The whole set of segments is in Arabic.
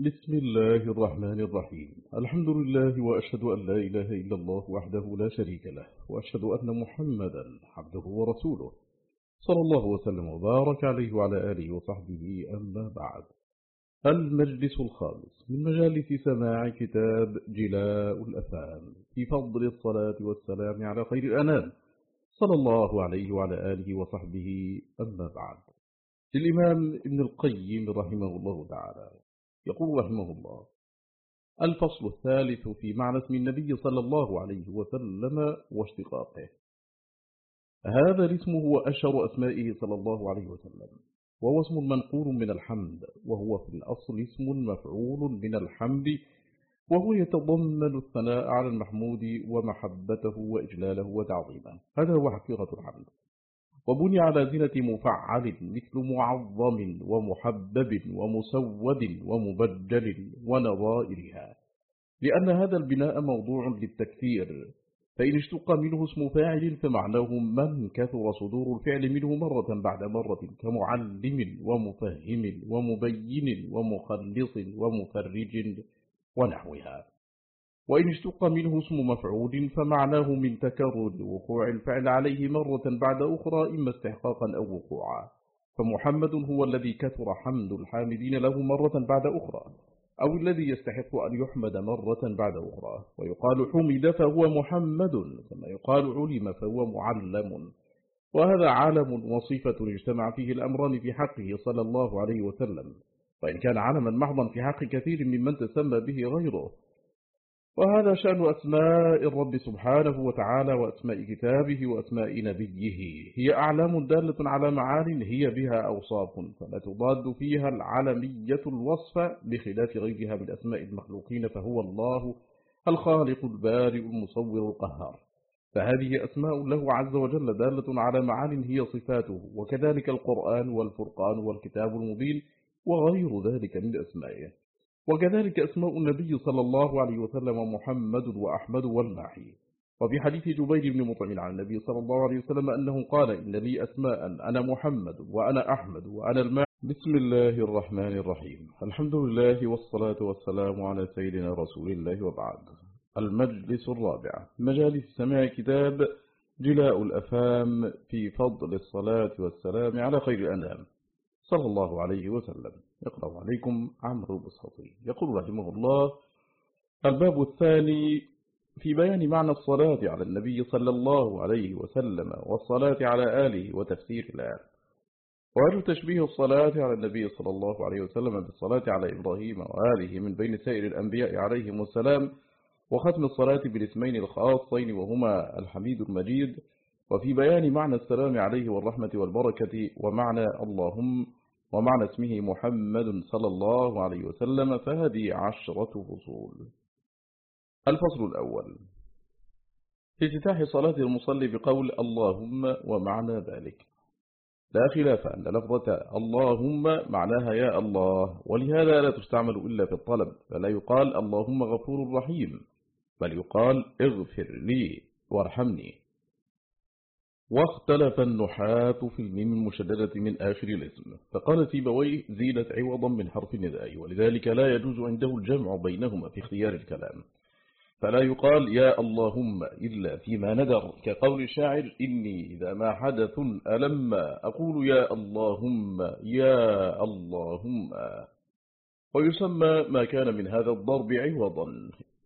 بسم الله الرحمن الرحيم. الحمد لله وأشهد أن لا إله إلا الله وحده لا شريك له وأشهد أن محمدا عبده ورسوله. صلى الله وسلم وبارك عليه وعلى آله وصحبه أما بعد. المجلس الخامس. من مجالس سماع كتاب جلاء الأفهام في فضل الصلاة والسلام على خير الأنام. صلى الله عليه وعلى آله وصحبه أما بعد. للإمام ابن القيم رحمه الله تعالى. يقول رحمه الله الفصل الثالث في معنى اسم النبي صلى الله عليه وسلم واشتقاقه. هذا الاسم هو أشهر أسمائه صلى الله عليه وسلم وهو اسم منقول من الحمد وهو في الأصل اسم مفعول من الحمد وهو يتضمن الثناء على المحمود ومحبته وإجلاله وتعظيمه. هذا هو حقيقة الحمد. وبني على زنة مفعل مثل معظم ومحبب ومسود ومبجل ونظائرها. لأن هذا البناء موضوع للتكثير. فإن اشتق منه اسم فاعل فمعناه من كثر صدور الفعل منه مرة بعد مرة كمعلم ومفهم ومبين ومخلص ومفرج ونحوها. وإن اشتق منه اسم مفعول فمعناه من تكرر وقوع الفعل عليه مرة بعد أخرى إما استحقاقا أو وقوعا. فمحمد هو الذي كثر حمد الحامدين له مرة بعد أخرى أو الذي يستحق أن يحمد مرة بعد أخرى. ويقال حمد فهو محمد ثم يقال علم فهو معلم. وهذا عالم وصفة اجتمع فيه الأمران في حقه صلى الله عليه وسلم. وإن كان علما محضا في حق كثير ممن تسمى به غيره وهذا شأن أسماء الرب سبحانه وتعالى وأسماء كتابه وأسماء نبيه. هي أعلام دالة على معان هي بها أوصاف فلا تضاد فيها العلمية الوصف بخلاف غيرها من أسماء المخلوقين فهو الله الخالق البارئ المصور القهار. فهذه أسماء له عز وجل دالة على معان هي صفاته وكذلك القرآن والفرقان والكتاب المبين وغير ذلك من أسمائه. وكذلك أسماء النبي صلى الله عليه وسلم محمد وأحمد والماحي. وفي حديث جبير بن مطعم عن النبي صلى الله عليه وسلم أنه قال إن لي أسماء أنا محمد وأنا أحمد وأنا الماحي بسم الله الرحمن الرحيم. الحمد لله والصلاة والسلام على سيدنا رسول الله وبعد. المجلس الرابع. مجالس سماع كتاب جلاء الأفهام في فضل الصلاة والسلام على خير الأنام. صلى الله عليه وسلم. يقرأ عليكم عمرو بسطي يقول رحمه الله الباب الثاني في بيان معنى الصلاة على النبي صلى الله عليه وسلم والصلاة على آله وتفسير الآية وأجل تشبيه الصلاة على النبي صلى الله عليه وسلم بالصلاة على إبراهيم وآله من بين سائر الأنبياء عليهم السلام وختم الصلاة بالاسمين الخاصين وهما الحميد المجيد. وفي بيان معنى السلام عليه والرحمة والبركة ومعنى اللهم ومعنى اسمه محمد صلى الله عليه وسلم فهذه عشرة فصول. الفصل الأول افتتاح صلاة المصلي بقول اللهم ومعنى ذلك. لا خلاف أن لفظة اللهم معناها يا الله ولهذا لا تستعمل إلا في الطلب فلا يقال اللهم غفور رحيم بل يقال اغفر لي وارحمني. واختلف النحاة في الميم المشددة من آخر الاسم فقال سيبويه زيدت عوضا من حرف النداء ولذلك لا يجوز عنده الجمع بينهما في اختيار الكلام. فلا يقال يا اللهم إلا فيما ندر كقول الشاعر إني إذا ما حدث ألم أقول يا اللهم يا اللهم. ويسمى ما كان من هذا الضرب عوضا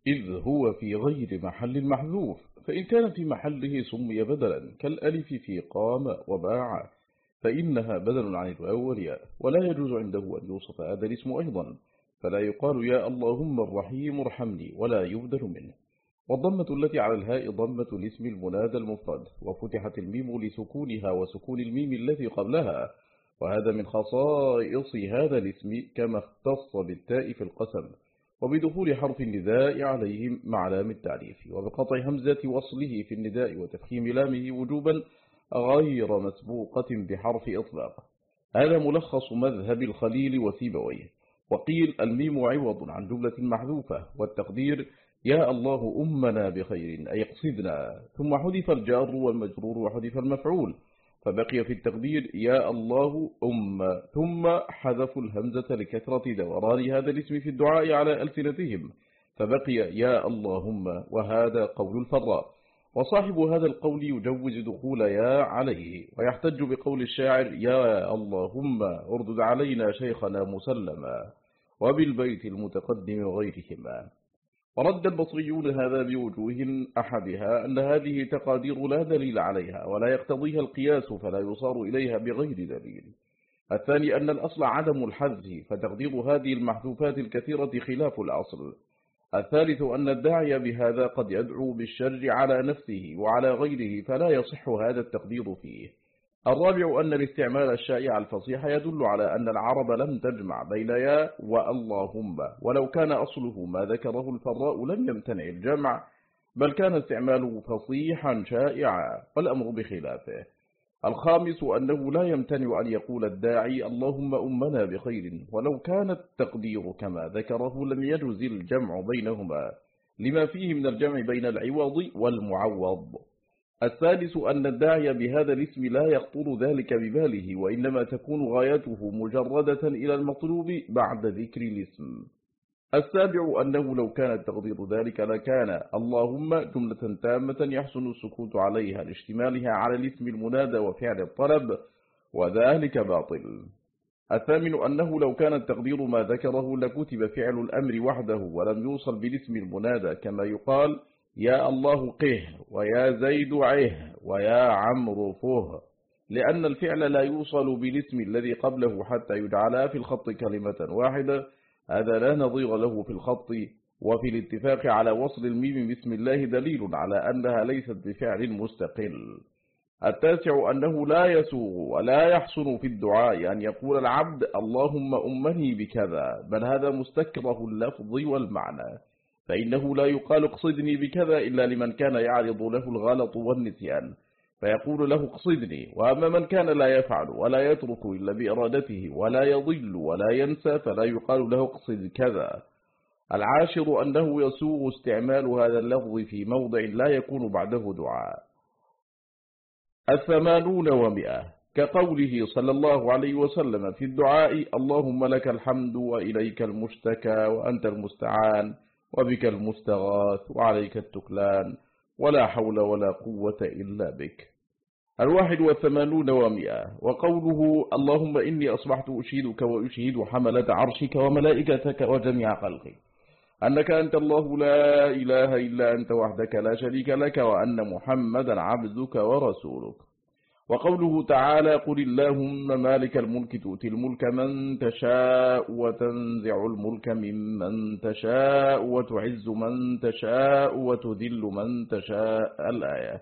إذ هو في غير محل محذوف. فإن كان في محله سمي بدلا كالألف في قام وباع فإنها بدل عن الواو والياء ولا يجوز عنده أن يوصف هذا الاسم أيضا فلا يقال يا اللهم الرحيم ارحمني ولا يبدل منه. والضمة التي على الهاء ضمة الاسم المنادى المفرد وفتحت الميم لسكونها وسكون الميم التي قبلها وهذا من خصائص هذا الاسم كما اختص بالتاء في القسم. وبدخول حرف النداء عليهم مع علام التعريف وبقطع همزة وصله في النداء وتفخيم لامه وجوبا غير مسبوقة بحرف إطلاق هذا ملخص مذهب الخليل وسيبويه. وقيل الميم عوض عن جملة محذوفة والتقدير يا الله أمنا بخير أي اقصدنا. ثم حذف الجار والمجرور وحذف المفعول. فبقي في التقدير يا الله أم. ثم حذفوا الهمزة لكثرة دوران هذا الاسم في الدعاء على ألسنتهم. فبقي يا اللهم وهذا قول الفراء. وصاحب هذا القول يجوز دخول يا عليه ويحتج بقول الشاعر يا اللهم اردد علينا شيخنا مسلما وبالبيت المتقدم غيرهما ورد البصريون هذا بوجوه أحدها أن هذه تقادير لا دليل عليها ولا يقتضيها القياس فلا يصار إليها بغير دليل. الثاني أن الأصل عدم الحذف فتقدير هذه المحذوفات الكثيرة خلاف الأصل. الثالث أن الداعي بهذا قد يدعو بالشر على نفسه وعلى غيره فلا يصح هذا التقدير فيه. الرابع أن الاستعمال الشائع الفصيح يدل على أن العرب لم تجمع بين يا وأللهم. ولو كان أصله ما ذكره الفراء لم يمتنع الجمع بل كان استعماله فصيحا شائعا والأمر بخلافه. الخامس أنه لا يمتنع أن يقول الداعي اللهم أمنا بخير ولو كان التقدير كما ذكره لم يجز الجمع بينهما. لما فيه من الجمع بين العوض والمعوض. الثالث أن الداعي بهذا الاسم لا يخطر ذلك بباله وإنما تكون غايته مجردة إلى المطلوب بعد ذكر الاسم. السابع أنه لو كان التقدير ذلك لكان اللهم جملة تامة يحسن السكوت عليها لاشتمالها على الاسم المنادى وفعل الطلب وذلك باطل. الثامن أنه لو كان التقدير ما ذكره لكتب فعل الأمر وحده ولم يوصل بالاسم المنادى كما يقال يا الله قه ويا زيد عه ويا عمرو فه. لأن الفعل لا يوصل بالاسم الذي قبله حتى يجعل في الخط كلمة واحدة. هذا لا نظير له في الخط. وفي الاتفاق على وصل الميم بسم الله دليل على أنها ليست بفعل مستقل. التاسع أنه لا يسوغ ولا يحسن في الدعاء أن يقول العبد اللهم أمني بكذا. بل هذا مستكره اللفظ والمعنى. فإنه لا يقال اقصدني بكذا إلا لمن كان يعرض له الغلط والنسيان. فيقول له اقصدني وأما من كان لا يفعل ولا يترك إلا بإرادته ولا يضل ولا ينسى فلا يقال له اقصد كذا. العاشر أنه يسوغ استعمال هذا اللفظ في موضع لا يكون بعده دعاء. الثمانون ومئة كقوله صلى الله عليه وسلم في الدعاء اللهم لك الحمد وإليك المشتكى وأنت المستعان. وبك المستغاث وعليك التكلان ولا حول ولا قوة إلا بك. الواحد والثمانون ومئة. وقوله اللهم إني أصبحت أشهدك وأشهد حملة عرشك وملائكتك وجميع خلقك أنك أنت الله لا إله إلا أنت وحدك لا شريك لك وأن محمدا عبدك ورسولك. وقوله تعالى قل اللهم مالك الملك تؤتي الملك من تشاء وتنزع الملك ممن تشاء وتعز من تشاء وتذل من تشاء. الآية.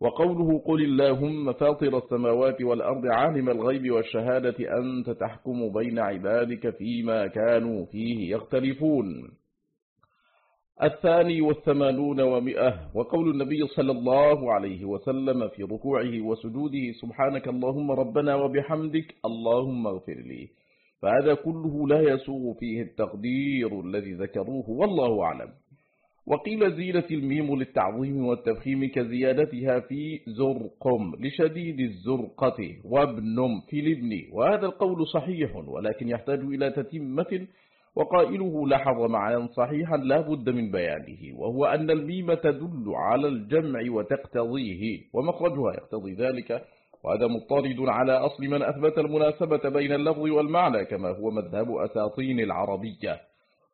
وقوله قل اللهم فاطر السماوات والأرض عالم الغيب والشهادة أنت تحكم بين عبادك فيما كانوا فيه يختلفون. الثاني والثمانون ومئة وقول النبي صلى الله عليه وسلم في ركوعه وسجوده سبحانك اللهم ربنا وبحمدك اللهم اغفر لي. فهذا كله لا يسوغ فيه التقدير الذي ذكروه والله أعلم. وقيل زيلة الميم للتعظيم والتفخيم كزيادتها في زرقم لشديد الزرقة وابنم في الابن. وهذا القول صحيح ولكن يحتاج إلى تتمة وقائله لاحظ معنى صحيحا لا بد من بيانه وهو أن الميم تدل على الجمع وتقتضيه ومخرجها يقتضي ذلك وهذا مضطرد على أصل من أثبت المناسبة بين اللفظ والمعنى كما هو مذهب أساطين العربية.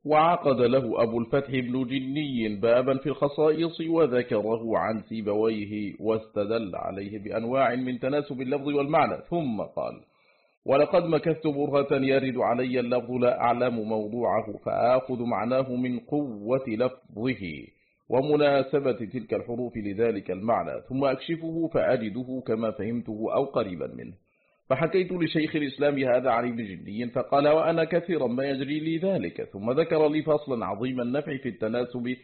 وعقد له أبو الفتح بن جني بابا في الخصائص وذكره عن سيبويه واستدل عليه بأنواع من تناسب اللفظ والمعنى ثم قال ولقد مكثت برهة يرد علي اللفظ لا أعلم موضوعه فآخذ معناه من قوة لفظه ومناسبة تلك الحروف لذلك المعنى ثم أكشفه فأجده كما فهمته أو قريبا منه. فحكيت لشيخ الإسلام هذا عن ابن جدي فقال وأنا كثيرا ما يجري لي ذلك ثم ذكر لي فصلا عظيم النفع في التناسب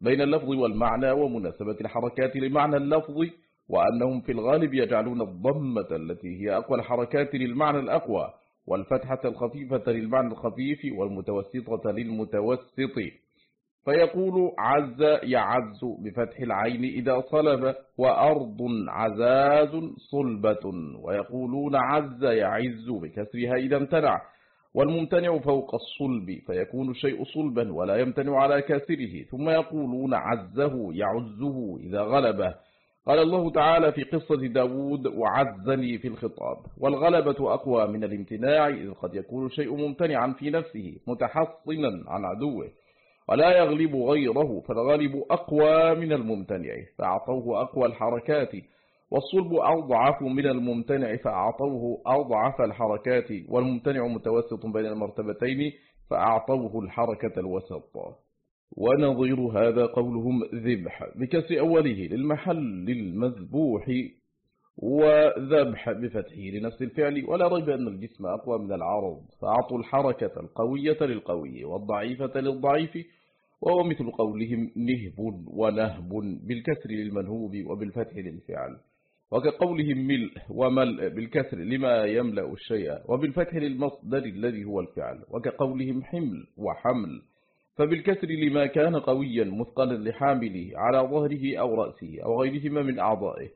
بين اللفظ والمعنى ومناسبة الحركات لمعنى اللفظ وأنهم في الغالب يجعلون الضمة التي هي أقوى الحركات للمعنى الأقوى والفتحة الخفيفة للمعنى الخفيف والمتوسطة للمتوسط. فيقول عز يعز بفتح العين إذا صلب وأرض عزاز صلبة. ويقولون عز يعز بكسرها إذا امتنع. والممتنع فوق الصلب فيكون الشيء صلبا ولا يمتنع على كاسره ثم يقولون عزه يعزه إذا غلبه. قال الله تعالى في قصة داود وعزني في الخطاب. والغلبة أقوى من الامتناع إذ قد يكون الشيء ممتنعا في نفسه متحصنا عن عدوه ولا يغلب غيره فالغالب أقوى من الممتنع فأعطوه أقوى الحركات والصلب أضعف من الممتنع فأعطوه أضعف الحركات والممتنع متوسط بين المرتبتين فأعطوه الحركة الوسط. ونظير هذا قولهم ذبح بكسر أوله للمحل المذبوح وذبح بفتحه لنفس الفعل ولا ريب أن الجسم أقوى من العرض فأعطوا الحركة القوية للقوي والضعيفة للضعيف وهو مثل قولهم نهب ونهب بالكسر للمنهوب وبالفتح للفعل وكقولهم ملء وملء بالكسر لما يملأ الشيء وبالفتح للمصدر الذي هو الفعل وكقولهم حمل وحمل فبالكسر لما كان قويا مثقلا لحامله على ظهره أو رأسه أو غيرهما من أعضائه.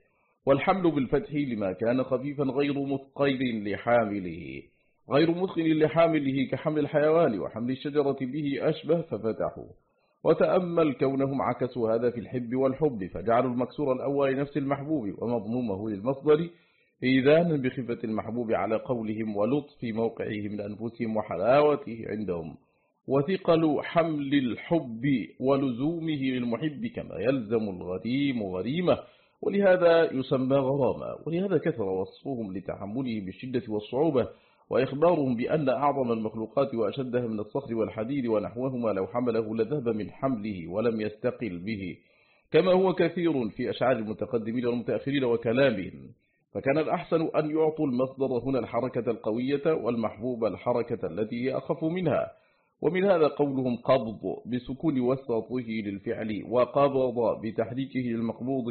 والحمل بالفتح لما كان خفيفا غير مثقل لحامله. غير مثقل لحامله كحمل الحيوان وحمل الشجرة به أشبه ففتحوا. وتأمل كونهم عكسوا هذا في الحب والحب فجعلوا المكسور الأول نفس المحبوب ومضمومه للمصدر إذانا بخفة المحبوب على قولهم ولطف موقعه من أنفسهم وحلاوته عندهم. وثقل حمل الحب ولزومه للمحب كما يلزم الغريم غريمة ولهذا يسمى غراما ولهذا كثر وصفهم لتحمله بالشدة والصعوبة وإخبارهم بأن أعظم المخلوقات وأشدها من الصخر والحديد ونحوهما لو حمله لذهب من حمله ولم يستقل به. كما هو كثير في أشعار المتقدمين والمتأخرين وكلامهم. فكان الأحسن أن يعطوا المصدر هنا الحركة القوية والمحبوب الحركة التي أخف منها. ومن هذا قولهم قبض بسكون وسطه للفعل وقبض بتحريكه للمقبوض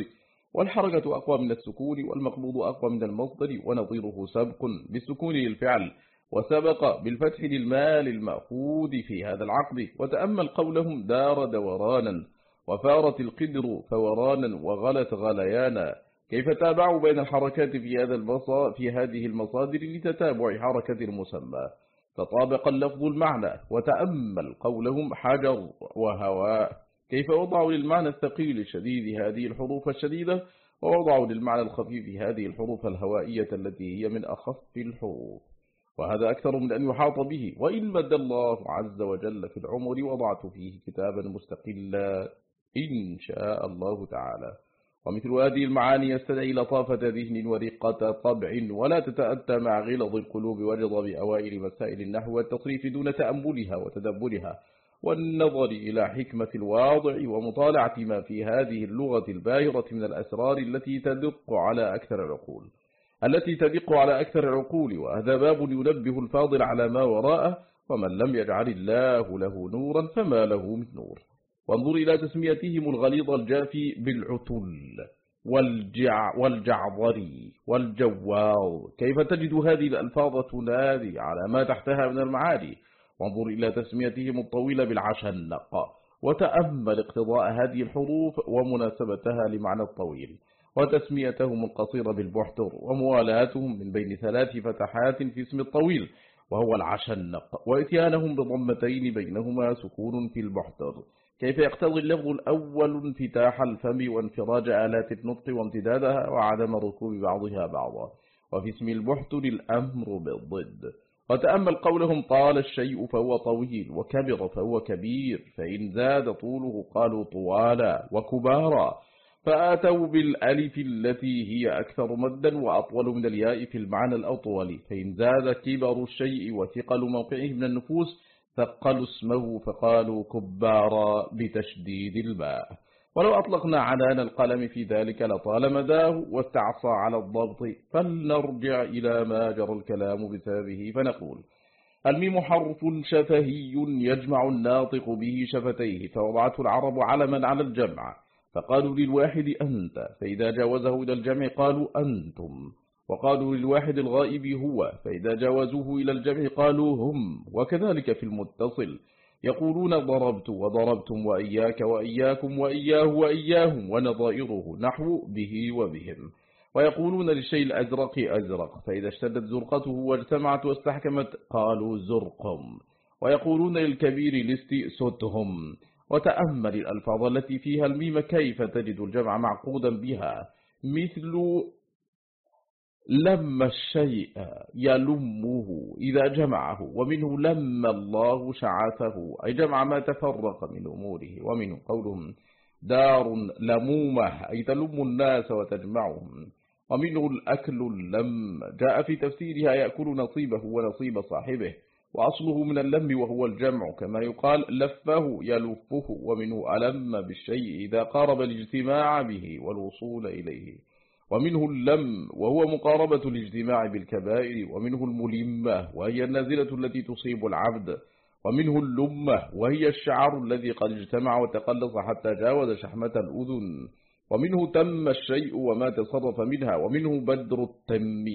والحركة أقوى من السكون والمقبوض أقوى من المصدر ونظيره سبق بالسكون للفعل وسبق بالفتح للمال المأخوذ في هذا العقد وتأمل قولهم دار دورانا وفارت القدر فورانا وغلت غليانا. كيف تابعوا بين الحركات في هذا في هذه المصادر لتتابع حركة المسمى؟ فطابق اللفظ المعنى وتأمل قولهم حجر وهواء. كيف وضعوا للمعنى الثقيل الشديد هذه الحروف الشديدة؟ ووضعوا للمعنى الخفيف هذه الحروف الهوائية التي هي من أخف الحروف. وهذا أكثر من أن يحاط به. وإن مد الله عز وجل في العمر وضعت فيه كتابا مستقلا. إن شاء الله تعالى. ومثل هذه المعاني يستدعي لطافة ذهن ورقة طبع ولا تتأتى مع غلظ القلوب ورضا بأوائل مسائل النحو والتصريف دون تأملها وتدبرها والنظر إلى حكمة الواضع ومطالعة ما في هذه اللغة الباهرة من الأسرار التي تدق على أكثر العقول. التي تدق على أكثر العقول وهذا باب ينبه الفاضل على ما وراءه ومن لم يجعل الله له نورا فما له من نور. وانظر إلى تسميتهم الغليظ الجافي بالعتل والجع والجعضري والجوال. كيف تجد هذه الألفاظ تنادي على ما تحتها من المعاني؟ وانظر إلى تسميتهم الطويلة بالعشنق وتأمل اقتضاء هذه الحروف ومناسبتها لمعنى الطويل. وتسميتهم القصيرة بالبحتر وموالاتهم من بين ثلاث فتحات في اسم الطويل وهو العشنق وإتيانهم بضمتين بينهما سكون في البحتر. كيف يقتضي اللفظ الأول انفتاح الفم وانفراج آلات النطق وامتدادها وعدم ركوب بعضها بعضا؟ وفي اسم البحتر الأمر بالضد. وتأمل قولهم طال الشيء فهو طويل وكبر فهو كبير فإن زاد طوله قالوا طوالا وكبارا. فآتوا بالألف التي هي أكثر مدا وأطول من الياء في المعنى الأطول. فإن زاد كبر الشيء وثقل موقعه من النفوس ثقلوا اسمه فقالوا كبارا بتشديد الماء ولو أطلقنا عنان القلم في ذلك لطال مداه واستعصى على الضبط فلنرجع إلى ما جرى الكلام بسببه فنقول الميم حرف شفهي يجمع الناطق به شفتيه فوضعته العرب علما على الجمع. فقالوا للواحد أنت فإذا جاوزه إلى الجمع قالوا أنتم. وقالوا للواحد الغائب هو فإذا جاوزوه إلى الجمع قالوا هم وكذلك في المتصل يقولون ضربت وضربتم وإياك وإياكم وإياه وإياهم ونظائره نحو به وبهم. ويقولون للشيء الأزرق أزرق فإذا اشتدت زرقته واجتمعت واستحكمت قالوا زرقم. ويقولون للكبير لست ستهم. وتأمل الألفاظ التي فيها الميم كيف تجد الجمع معقودا بها؟ مثل لم الشيء يلمه إذا جمعه ومنه لم الله شعثه أي جمع ما تفرق من أموره ومنه قولهم دار لمومة أي تلم الناس وتجمعهم. ومنه الأكل اللم جاء في تفسيرها يأكل نصيبه ونصيب صاحبه وأصله من اللم وهو الجمع كما يقال لفه يلفه ومنه ألم بالشيء إذا قارب الاجتماع به والوصول إليه. ومنه اللم وهو مقاربة الاجتماع بالكبائر ومنه الملمة وهي النازلة التي تصيب العبد ومنه اللمة وهي الشعر الذي قد اجتمع وتقلص حتى جاوز شحمة الأذن ومنه تم الشيء وما تصرف منها ومنه بدر التم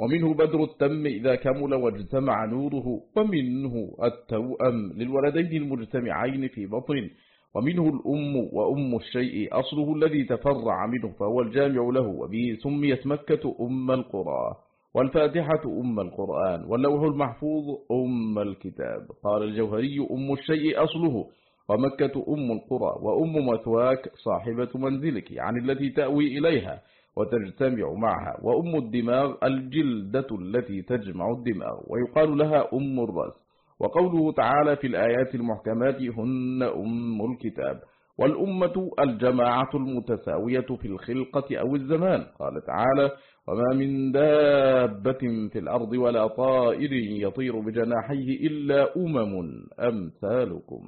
ومنه بدر التم إذا كمل واجتمع نوره ومنه التوأم للولدين المجتمعين في بطن ومنه الأم وأم الشيء أصله الذي تفرع منه فهو الجامع له وبه سميت مكة أم القرى والفاتحة أم القرآن واللوح المحفوظ أم الكتاب. قال الجوهري أم الشيء أصله ومكة أم القرى وأم مثواك صاحبة منزلك يعني التي تأوي إليها وتجتمع معها وأم الدماغ الجلدة التي تجمع الدماغ ويقال لها أم الرأس. وقوله تعالى في الآيات المحكمات هن أم الكتاب والأمة الجماعة المتساوية في الخلقة أو الزمان. قال تعالى وما من دابة في الأرض ولا طائر يطير بجناحيه إلا أمم أمثالكم.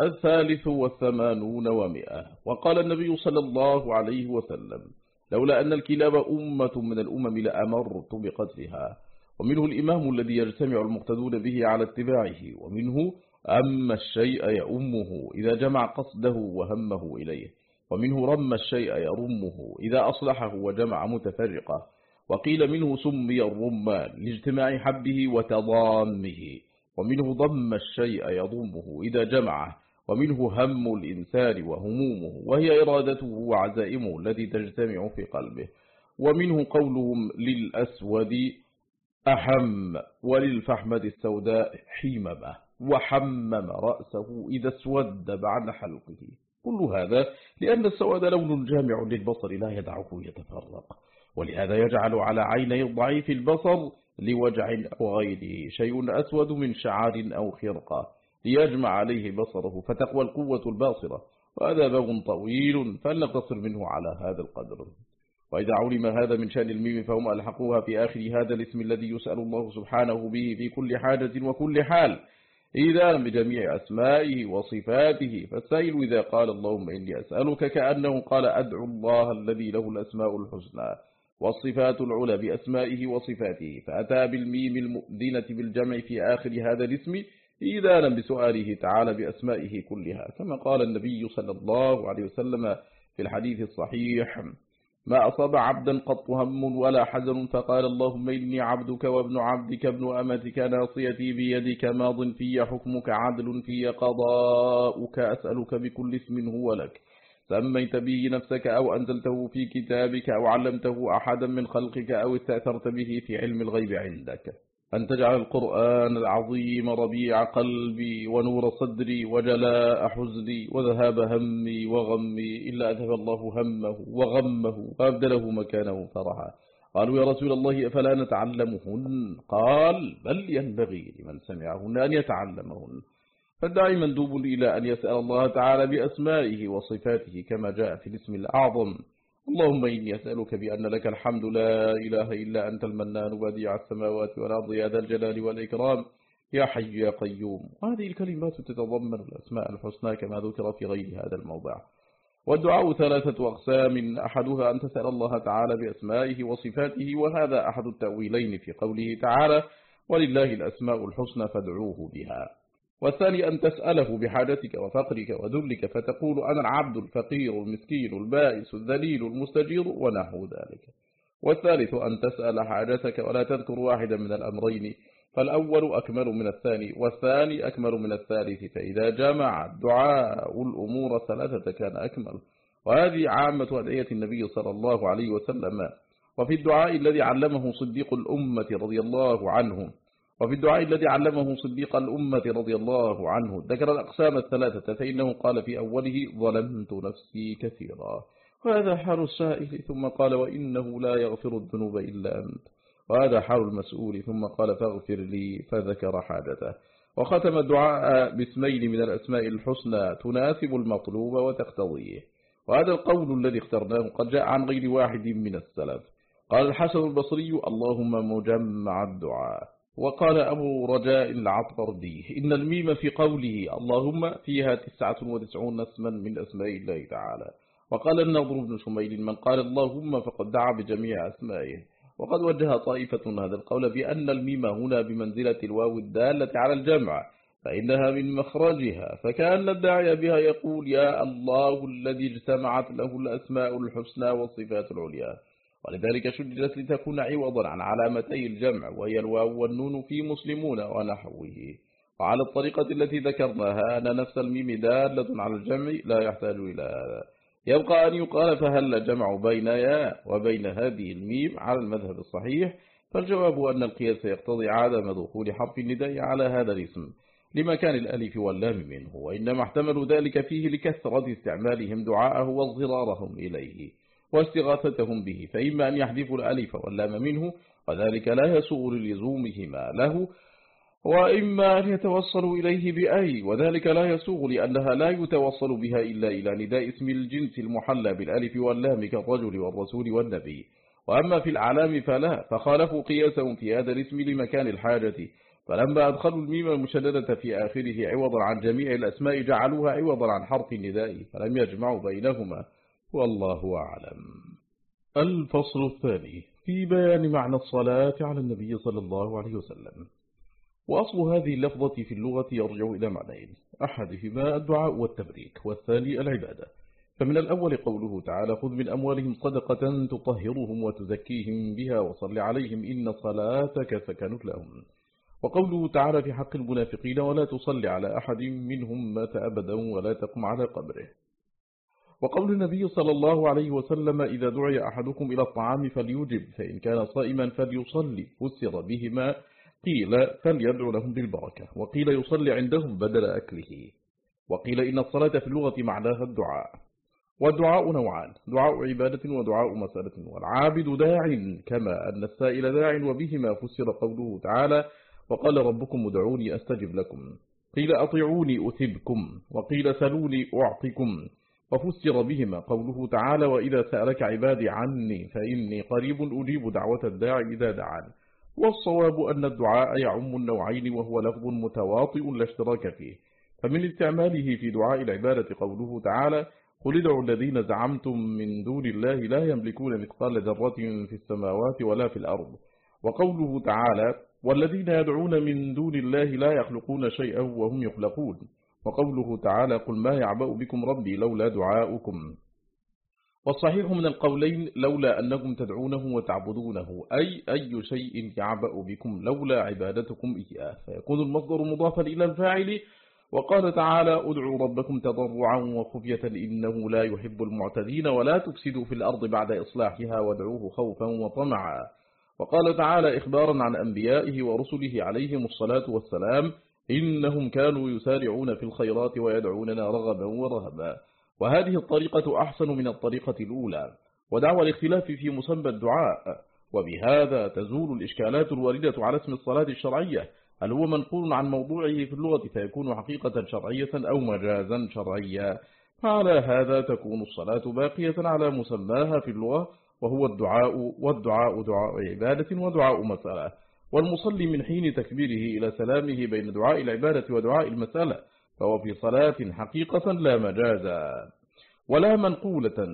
الثالث والثمانون ومئة. وقال النبي صلى الله عليه وسلم لولا أن الكلاب أمة من الأمم لأمرت بقتلها ومنه الإمام الذي يجتمع المقتدون به على اتباعه ومنه أما الشيء يأمه إذا جمع قصده وهمه إليه ومنه رم الشيء يرمه إذا أصلحه وجمع متفرقة وقيل منه سمي الرمان لاجتماع حبه وتضامه ومنه ضم الشيء يضمه إذا جمعه ومنه هم الإنسان وهمومه وهي إرادته وعزائمه التي تجتمع في قلبه ومنه قولهم للأسود أحم وللفحمة السوداء حيممة وحمم رأسه إذا اسود بعد حلقه. كل هذا لأن السواد لون جامع للبصر لا يدعه يتفرق ولهذا يجعل على عيني الضعيف البصر لوجع أو غيره شيء أسود من شعار أو خرقة ليجمع عليه بصره فتقوى القوة الباصرة وهذا باب طويل فلنقتصر منه على هذا القدر. وإذا علم هذا من شأن الميم فهم ألحقوها في آخر هذا الاسم الذي يسأل الله سبحانه به في كل حاجة وكل حال. إذا بجميع أسمائه وصفاته فالسائل إذا قال اللهم إني أسألك كأنه قال أدعو الله الذي له الأسماء الحسنى والصفات العلى بأسمائه وصفاته فأتى بالميم المؤذنة بالجمع في آخر هذا الاسم إذا لم بسؤاله تعالى بأسمائه كلها كما قال النبي صلى الله عليه وسلم في الحديث الصحيح. ما أصاب عبدا قط هم ولا حزن فقال اللهم إني عبدك وابن عبدك ابن أمتك ناصيتي بيدك ماض في حكمك عدل في قضاؤك أسألك بكل اسم هو لك سميت به نفسك أو أنزلته في كتابك أو علمته أحدا من خلقك أو استأثرت به في علم الغيب عندك أن تجعل القرآن العظيم ربيع قلبي ونور صدري وجلاء حزني وذهاب همي وغمي إلا أذهب الله همه وغمه وأبدله مكانه فرحا. قالوا يا رسول الله أفلا نتعلمهن؟ قال بل ينبغي لمن سمعهن أن يتعلمهن. فالداعي مندوب إلى أن يسأل الله تعالى بأسمائه وصفاته كما جاء في الاسم الأعظم. اللهم إني أسألك بأن لك الحمد لا إله إلا أنت المنان بديع السماوات والأرض يا ذا الجلال والإكرام يا حي يا قيوم. وهذه الكلمات تتضمن الأسماء الحسنى كما ذكر في غير هذا الموضع. والدعاء ثلاثة أقسام أحدها أن تسأل الله تعالى بأسمائه وصفاته وهذا أحد التأويلين في قوله تعالى ولله الأسماء الحسنى فادعوه بها. والثاني أن تسأله بحاجتك وفقرك وذلك فتقول أنا العبد الفقير المسكين البائس الذليل المستجير ونحو ذلك. والثالث أن تسأل حاجتك ولا تذكر واحدا من الأمرين فالأول أكمل من الثاني والثاني أكمل من الثالث فإذا جمع الدعاء الأمور ثلاثة كان أكمل. وهذه عامة أدعية النبي صلى الله عليه وسلم. وفي الدعاء الذي علمه صديق الأمة رضي الله عنه وفي الدعاء الذي علمه صديق الأمة رضي الله عنه ذكر الأقسام الثلاثة فإنه قال في أوله ظلمت نفسي كثيرا. وهذا حال السائل ثم قال وإنه لا يغفر الذنوب إلا أنت. وهذا حال المسؤول ثم قال فاغفر لي. فذكر حاجته وختم الدعاء باسمين من الأسماء الحسنى تناسب المطلوب وتقتضيه. وهذا القول الذي اخترناه قد جاء عن غير واحد من السلف. قال الحسن البصري اللهم مجمع الدعاء. وقال أبو رجاء العطردي إن الميم في قوله اللهم فيها تسعة وتسعون اسما من أسماء الله تعالى. وقال النظر بن شميل من قال اللهم فقد دعا بجميع أسمائه. وقد وجه طائفة هذا القول بأن الميم هنا بمنزلة الواو الدالة على الجمع فإنها من مخرجها فكأن الداعي بها يقول يا الله الذي اجتمعت له الأسماء الحسنى والصفات العليا. ولذلك شددت لتكون عوضا عن علامتي الجمع وهي الواو والنون في مسلمون ونحوه. وعلى الطريقة التي ذكرناها أن نفس الميم دالة على الجمع لا يحتاج إلى هذا. يبقى أن يقال فهل جمع بين يا وبين هذه الميم على المذهب الصحيح؟ فالجواب أن القياس يقتضي عدم دخول حرف النداء على هذا الاسم لمكان الألف واللام منه وإنما احتملوا ذلك فيه لكثرة استعمالهم دعاءه واضطرارهم إليه. واستغاثتهم به فإما أن يحذفوا الألف واللام منه وذلك لا يسوء للزومهما له وإما أن يتوصلوا إليه بأي وذلك لا يسوغ لأنها لا يتوصل بها إلا إلى نداء اسم الجنس المحلى بالألف واللام كالرجل والرسول والنبي. وأما في العلام فلا فخالفوا قياسهم في هذا الاسم لمكان الحاجة. فلما أدخلوا الميم المشددة في آخره عوضا عن جميع الأسماء جعلوها عوضا عن حرف النداء فلم يجمعوا بينهما. والله أعلم. الفصل الثاني في بيان معنى الصلاة على النبي صلى الله عليه وسلم. وأصل هذه اللفظة في اللغة يرجع إلى معنين أحدهما الدعاء والتبريك والثاني العبادة. فمن الأول قوله تعالى خذ من أموالهم صدقة تطهرهم وتزكيهم بها وصل عليهم إن صلاتك سكنت لهم. وقوله تعالى في حق المنافقين ولا تصل على أحد منهم مات أبدا ولا تقم على قبره. وقول النبي صلى الله عليه وسلم إذا دعي أحدكم إلى الطعام فليجب فإن كان صائما فليصلي فسر بهما قيل فليدعو لهم بالبركة وقيل يصلي عندهم بدل أكله وقيل إن الصلاة في اللغة معناها الدعاء والدعاء نوعان دعاء عبادة ودعاء مسألة والعابد داع كما أن السائل داع وبهما فسر قوله تعالى وقال ربكم ادعوني أستجب لكم قيل أطيعوني أثبكم وقيل سلوني أعطكم وفسر بهما قوله تعالى وإذا سألك عبادي عني فإني قريب أجيب دعوة الداعي إذا دعان. والصواب أن الدعاء يعم النوعين وهو لفظ متواطئ لا اشتراك فيه. فمن استعماله في دعاء العبادة قوله تعالى قل ادعوا الذين زعمتم من دون الله لا يملكون مثقال ذرة في السماوات ولا في الأرض. وقوله تعالى والذين يدعون من دون الله لا يخلقون شيئا وهم يخلقون. وقوله تعالى قل ما يعبأ بكم ربي لولا دعاؤكم. والصحيح من القولين لولا أنكم تدعونه وتعبدونه أي أي شيء يعبأ بكم لولا عبادتكم إياه. فيكون المصدر مضافا إلى الفاعل وقال تعالى ادعوا ربكم تضرعا وخفية إنه لا يحب المعتدين ولا تفسدوا في الأرض بعد إصلاحها وادعوه خوفا وطمعا. وقال تعالى إخبارا عن أنبيائه ورسله عليهم الصلاة والسلام إنهم كانوا يسارعون في الخيرات ويدعوننا رغبا ورهبا. وهذه الطريقة أحسن من الطريقة الأولى. ودعوى الاختلاف في مسمى الدعاء. وبهذا تزول الإشكالات الواردة على اسم الصلاة الشرعية. هل هو منقول عن موضوعه في اللغة فيكون حقيقة شرعية أو مجازا شرعيا؟ فعلى هذا تكون الصلاة باقية على مسماها في اللغة. وهو الدعاء والدعاء دعاء عبادة ودعاء مسألة. والمصلي من حين تكبيره إلى سلامه بين دعاء العبادة ودعاء المسألة فهو في صلاة حقيقة لا مجازا ولا منقولة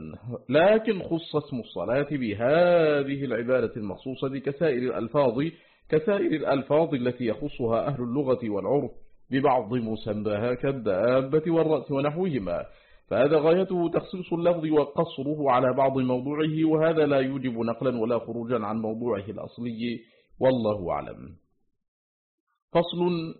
لكن خص اسم الصلاة بهذه العبادة المخصوصة كسائر الألفاظ كسائر الألفاظ التي يخصها أهل اللغة والعرف ببعض مسماها كالدابة والرأس ونحوهما. فهذا غايته تخصيص اللفظ وقصره على بعض موضوعه وهذا لا يوجب نقلا ولا خروجا عن موضوعه الأصلي. والله أعلم. فصل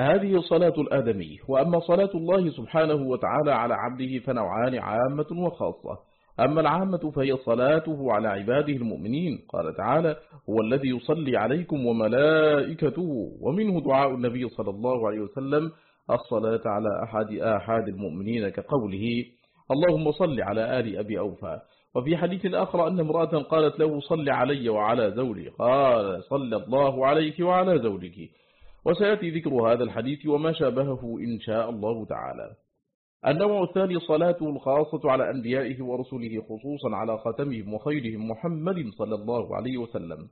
هذه صلاة الآدمي وأما صلاة الله سبحانه وتعالى على عبده فنوعان عامة وخاصة. أما العامة فهي صلاته على عباده المؤمنين. قال تعالى هو الذي يصلي عليكم وملائكته ومنه دعاء النبي صلى الله عليه وسلم. الصلاة على أحد آحاد المؤمنين كقوله اللهم صل على آل أبي أوفى. وفي حديث آخر أن امرأة قالت له صل علي وعلى زولي قال صلى الله عليك وعلى زولك وسيأتي ذكر هذا الحديث وما شابهه إن شاء الله تعالى. النوع الثاني صلاته الخاصة على أنبيائه ورسله خصوصا على ختمهم وخيرهم محمد صلى الله عليه وسلم.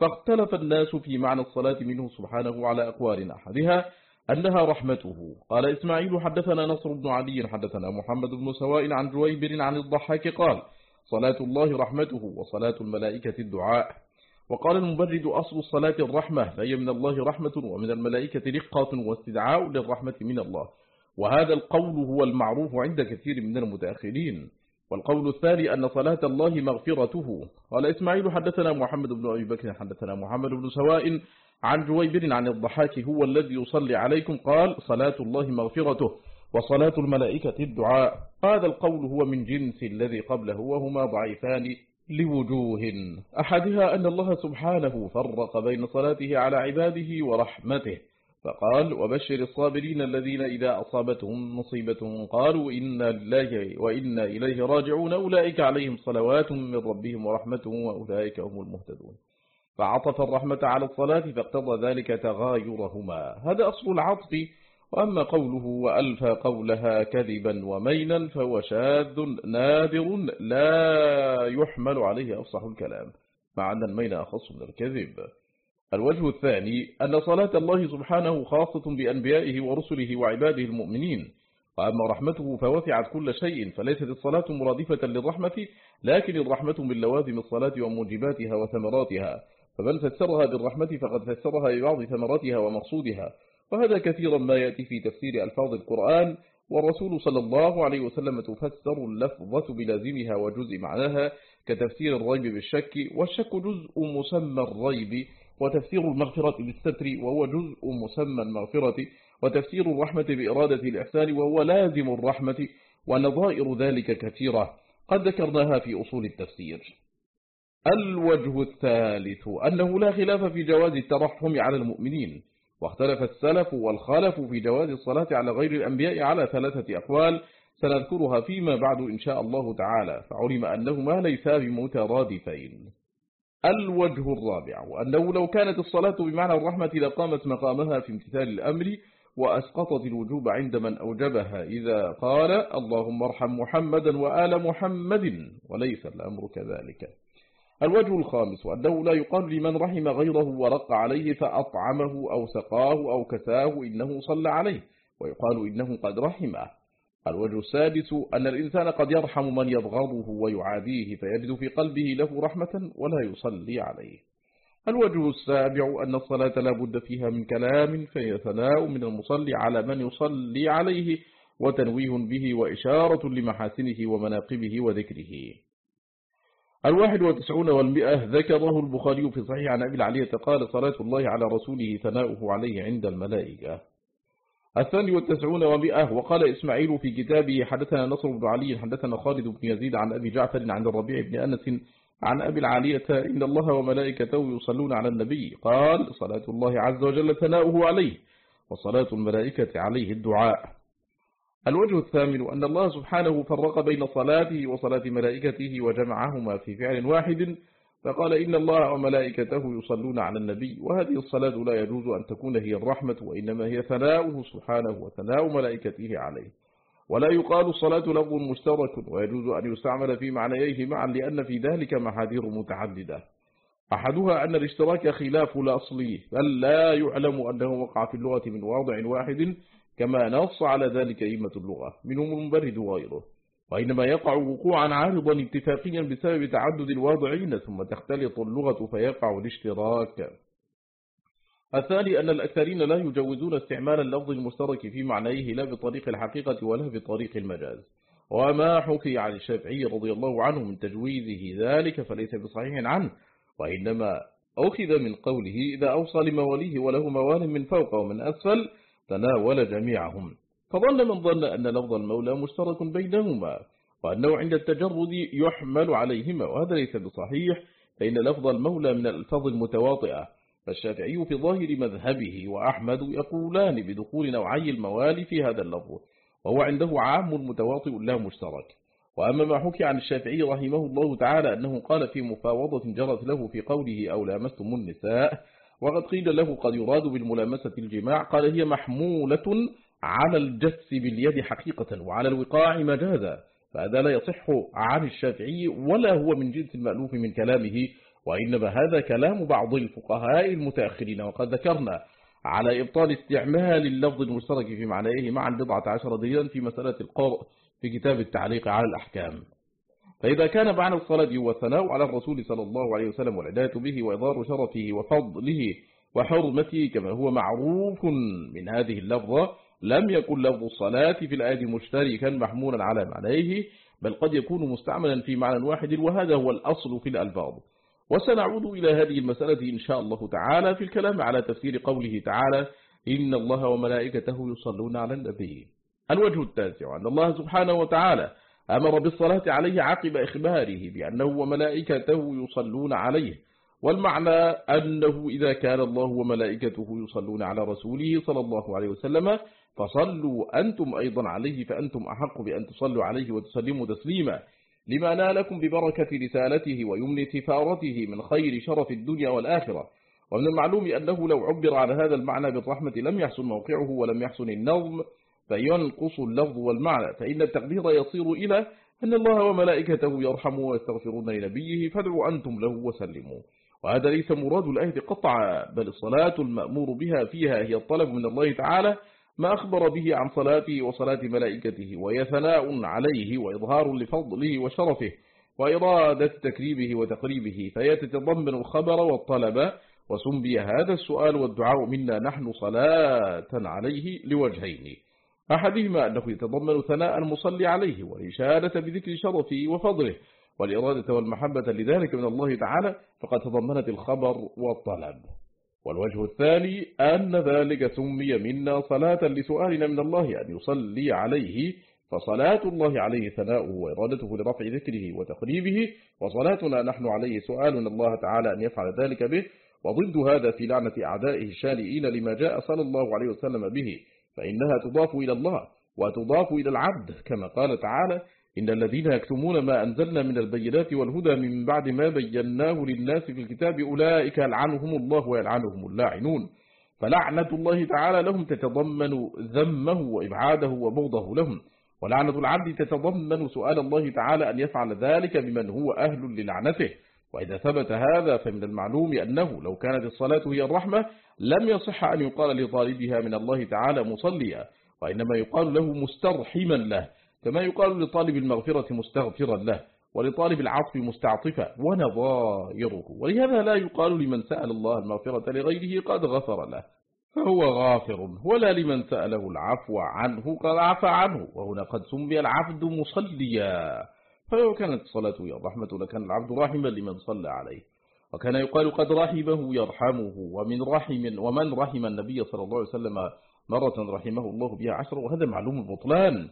فاختلف الناس في معنى الصلاة منه سبحانه على أقوال أحدها أنها رحمته. قال إسماعيل حدثنا نصر بن علي حدثنا محمد بن سواء عن جويبر عن الضحاك قال صلاة الله رحمته وصلاة الملائكة الدعاء. وقال المبرد أصل الصلاة الرحمة فهي من الله رحمة ومن الملائكة رقة واستدعاء للرحمة من الله. وهذا القول هو المعروف عند كثير من المتأخرين. والقول الثاني أن صلاة الله مغفرته. قال إسماعيل حدثنا محمد بن أبي بكر حدثنا محمد بن سواء عن جويبر عن الضحاك هو الذي يصلي عليكم قال صلاة الله مغفرته. وصلاة الملائكة الدعاء. هذا القول هو من جنس الذي قبله وهما ضعيفان لوجوه. أحدها أن الله سبحانه فرق بين صلاته على عباده ورحمته. فقال وبشر الصابرين الذين إذا أصابتهم مصيبة قالوا إنا لله وإنا إليه راجعون. أولئك عليهم صلوات من ربهم ورحمة وأولئك هم المهتدون. فعطف الرحمة على الصلاة فاقتضى ذلك تغايرهما. هذا أصل العطف وأما قوله وألف قولها كذبا ومينا فهو شاذ نادر لا يحمل عليه أفصح الكلام مع أن المين أخص من الكذب. الوجه الثاني أن صلاة الله سبحانه خاصة بأنبيائه ورسله وعباده المؤمنين وأما رحمته فوسعت كل شيء فليست الصلاة مرادفة للرحمة لكن الرحمة من لوازم الصلاة وموجباتها وثمراتها فمن فسرها بالرحمة فقد فسرها ببعض ثمراتها ومقصودها وهذا كثيرا ما يأتي في تفسير ألفاظ القرآن والرسول صلى الله عليه وسلم تفسر اللفظة بلازمها وجزء معناها كتفسير الريب بالشك والشك جزء مسمى الريب وتفسير المغفرة بالستر وهو جزء مسمى المغفرة وتفسير الرحمة بإرادة الإحسان وهو لازم الرحمة ونظائر ذلك كثيرة. قد ذكرناها في أصول التفسير. الوجه الثالث أنه لا خلاف في جواز الترحم على المؤمنين. واختلف السلف والخالف في جواز الصلاة على غير الأنبياء على ثلاثة أقوال سنذكرها فيما بعد إن شاء الله تعالى. فعلم أنهما ليسا بمترادفين. الوجه الرابع وأنه لو كانت الصلاة بمعنى الرحمة لقامت مقامها في امتثال الأمر وأسقطت الوجوب عند من أوجبها. إذا قال اللهم ارحم محمدا وآل محمد وليس الأمر كذلك. الوجه الخامس أنه لا يقال لمن رحم غيره ورق عليه فأطعمه أو سقاه أو كساه إنه صلى عليه ويقال إنه قد رحمه. الوجه السادس أن الإنسان قد يرحم من يبغضه ويعاديه فيجد في قلبه له رحمة ولا يصلي عليه. الوجه السابع أن الصلاة لا بد فيها من كلام فهي ثناء من المصلي على من يصلي عليه وتنويه به وإشارة لمحاسنه ومناقبه وذكره. الواحد وتسعون والمئة ذكره البخاري في صحيح عن أبي العلية قال صلاة الله على رسوله ثناؤه عليه عند الملائكة. الثاني والتسعون ومئة وقال إسماعيل في كتابه حدثنا نصر بن علي حدثنا خالد بن يزيد عن أبي جعفر عن الربيع بن أنس عن أبي العالية إن الله وملائكته يصلون على النبي. قال صلاة الله عز وجل ثناؤه عليه وصلاة الملائكة عليه الدعاء. الوجه الثامن أن الله سبحانه فرق بين صلاته وصلاة ملائكته وجمعهما في فعل واحد فقال إن الله وملائكته يصلون على النبي وهذه الصلاة لا يجوز أن تكون هي الرحمة وإنما هي ثناؤه سبحانه وثناء ملائكته عليه. ولا يقال الصلاة لغو مشترك ويجوز أن يستعمل في معنيه معا لأن في ذلك محاذير متعددة. أحدها أن الاشتراك خلاف الأصلي بل لا يعلم أنه وقع في اللغة من واضع واحد كما نص على ذلك أئمة اللغة منهم المبرد وغيره. وإنما يقع وقوعا عارضا اتفاقيا بسبب تعدد الواضعين ثم تختلط اللغة فيقع الاشتراك. الثاني أن الأكثرين لا يجوزون استعمال اللفظ المشترك في معنيه لا بطريق الحقيقة ولا بطريق المجاز. وما حكي عن الشافعي رضي الله عنه من تجويزه ذلك فليس بصحيح عنه وإنما أخذ من قوله إذا أوصى لمواليه وله موال من فوق ومن أسفل تناول جميعهم. فظن من ظن أن لفظ المولى مشترك بينهما وأنه عند التجرد يحمل عليهما وهذا ليس بصحيح فإن لفظ المولى من الألفاظ المتواطئة. فالشافعي في ظاهر مذهبه وأحمد يقولان بدخول نوعي الموالي في هذا اللفظ وهو عنده عام متواطئ لا مشترك. وأما ما حكي عن الشافعي رحمه الله تعالى أنه قال في مفاوضة جرت له في قوله أو لامستم النساء وقد قيل له قد يراد بالملامسة الجماع. قال هي محمولة على الجس باليد حقيقة وعلى الوقاع مجازا فهذا لا يصح عن الشافعي ولا هو من جنس المألوف من كلامه وإنما هذا كلام بعض الفقهاء المتأخرين. وقد ذكرنا على إبطال استعمال اللفظ المشترك في معناه معا بضعة عشر دليلا في مسألة القرء في كتاب التعليق على الأحكام. فإذا كان معنى الصلاة والثناء على الرسول صلى الله عليه وسلم والعداية به وإظهار شرفه وفضله وحرمته كما هو معروف من هذه اللفظة لم يكن لفظ الصلاة في الآية مشتركا محمولا على معنيه بل قد يكون مستعملا في معنى واحد وهذا هو الأصل في الألفاظ. وسنعود إلى هذه المسألة إن شاء الله تعالى في الكلام على تفسير قوله تعالى إن الله وملائكته يصلون على النبي. الوجه التاسع أن الله سبحانه وتعالى أمر بالصلاة عليه عقب إخباره بأنه وملائكته يصلون عليه والمعنى أنه إذا كان الله وملائكته يصلون على رسوله صلى الله عليه وسلم فصلوا أنتم أيضا عليه فأنتم أحق بأن تصلوا عليه وتسلموا تسليما. لما نالكم ببركة رسالته ويمن سفارته من خير شرف الدنيا والآخرة. ومن المعلوم أنه لو عبر على هذا المعنى بالرحمة لم يحسن موقعه ولم يحسن النظم فينقص اللفظ والمعنى فإن التقدير يصير إلى أن الله وملائكته يرحموا ويستغفرون لنبيه فادعوا أنتم له وسلموا. وهذا ليس مراد الآية قطعا بل الصلاة المأمور بها فيها هي الطلب من الله تعالى ما أخبر به عن صلاته وصلاة ملائكته وهي ثناء عليه وإظهار لفضله وشرفه وإرادة تكريمه وتقريبه فهي تتضمن الخبر والطلب. وسمي هذا السؤال والدعاء منا نحن صلاة عليه لوجهين. أحدهما أنه يتضمن ثناء المصلي عليه والإشارة بذكر شرفه وفضله والإرادة والمحبة لذلك من الله تعالى فقد تضمنت الخبر والطلب. والوجه الثاني أن ذلك سمي منا صلاة لسؤالنا من الله أن يصلي عليه فصلاة الله عليه ثناؤه وإرادته لرفع ذكره وتقريبه وصلاتنا نحن عليه سؤالنا الله تعالى أن يفعل ذلك به وضد هذا في لعنة أعدائه الشانئين لما جاء صلى الله عليه وسلم به. فإنها تضاف إلى الله وتضاف إلى العبد كما قال تعالى إن الذين يكتمون ما أنزلنا من البينات والهدى من بعد ما بيناه للناس في الكتاب أولئك يلعنهم الله ويلعنهم اللاعنون. فلعنة الله تعالى لهم تتضمن ذمه وإبعاده وبغضه لهم. ولعنة العبد تتضمن سؤال الله تعالى أن يفعل ذلك بمن هو أهل للعنته. وإذا ثبت هذا فمن المعلوم أنه لو كانت الصلاة هي الرحمة لم يصح أن يقال لطالبها من الله تعالى مصليا وإنما يقال له مسترحما له كما يقال لطالب المغفرة مستغفرا له ولطالب العطف مستعطفا ونظائره. ولهذا لا يقال لمن سأل الله المغفرة لغيره قد غفر له فهو غافر ولا لمن سأله العفو عنه قد عفى عنه وهنا قد سمي العبد مصليا. فلو كانت الصلاة هي الرحمة لكان العبد راحما لمن صلى عليه. وكان يقال قد رحمه يرحمه ومن رحم ومن رحم النبي صلى الله عليه وسلم مرة رحمه الله بها عشر وهذا معلوم البطلان